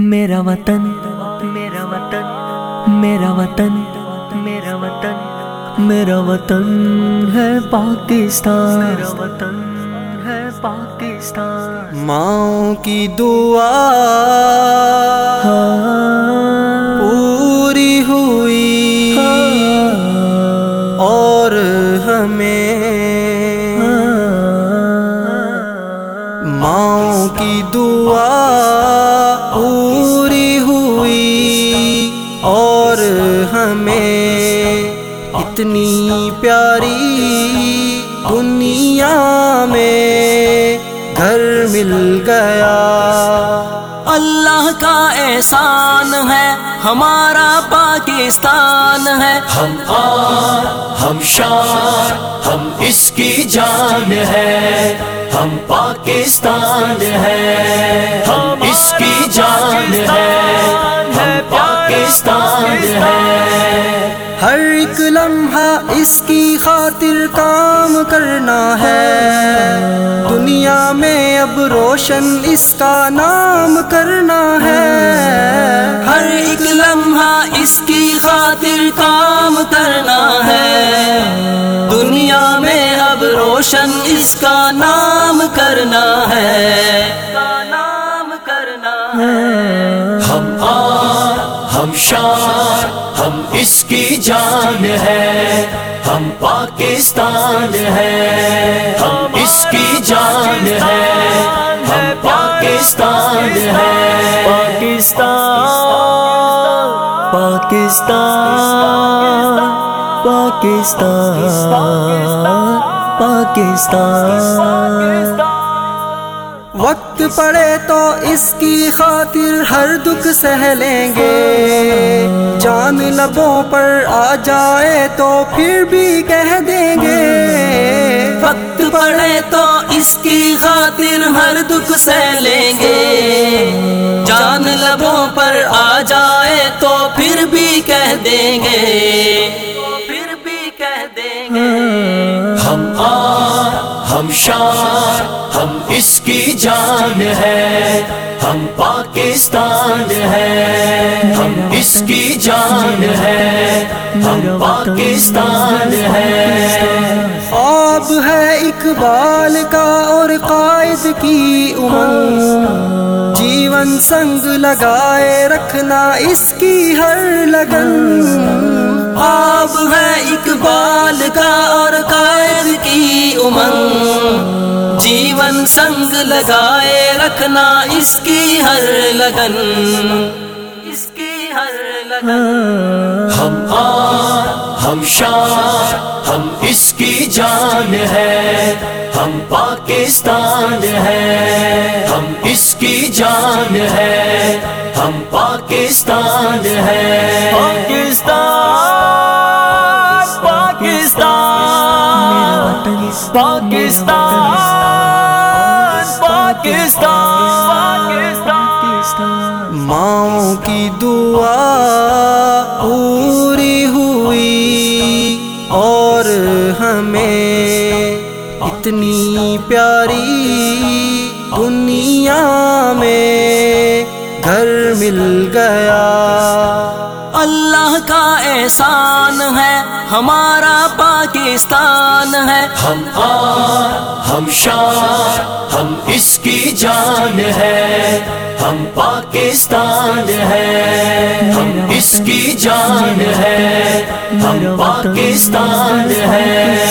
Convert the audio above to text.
میرا وطن میرا وطن میرا وطن میرا وطن میرا وطن ہے پاکستان۔ میرا وطن ہے پاکستان۔ ماں کی دعا اتنی پیاری دنیا میں گھر مل گیا۔ اللہ کا احسان ہے ہمارا پاکستان ہے۔ ہم آن ہم شان ہم اس کی جان ہے۔ ہم پاکستان ہے ہم اس کی جان ہے۔ ہر ایک لمحہ اس کی خاطر کام کرنا ہے۔ دنیا میں اب روشن اس کا نام کرنا ہے۔ ہر ایک لمحہ اس کی خاطر کام کرنا ہے۔ دنیا میں اب روشن اس کا نام کرنا ہے۔ نام کرنا ہے ہم آن ہم شان ہم اس کی جان ہے، ہم پاکستان ہے ہم اس کی جان ہے، ہم پاکستان ہے پاکستان پاکستان پاکستان وقت پڑے تو اس کی خاطر ہر دکھ سہ لیں گے۔ جان لبوں پر آ جائے تو پھر بھی کہہ دیں گے۔ وقت پڑے تو اس کی خاطر ہر دکھ سہ لیں گے۔ جان لبوں پر آ جائے تو پھر بھی کہہ دیں گے۔ پھر بھی کہہ دیں گے۔ ہم آن، ہم شان، ہم اس کی جان ہے۔ ہم پاکستان ہے۔ ہم اس کی جان ہے، ہم پاکستان ہے خواب ہے اقبال کا اور قائد کی امنگ جیون سنگ لگائے رکھنا اس کی ہر لگن۔ خواب ہے اقبال کا اور قائد کی امنگ جیون سنگ لگائے رکھنا اس کی ہر لگن۔ ہاں۔ ہم آن ہم شان ہم اس کی جان ہے۔ ہم پاکستان ہے۔ ہم اس کی جان ہے۔ ہم پاکستان ہے۔ پاکستان پاکستان پاکستان پاکستان۔ ماں کی دعا میں اتنی پیاری دنیا میں گھر مل گیا۔ اللہ کا احسان ہے، ہمارا پاکستان ہے۔ ہم آر، ہم شان ہم اس کی جان ہے۔ ہم پاکستان ہے، ہم اس کی جان ہے۔ ہم پاکستان ہے۔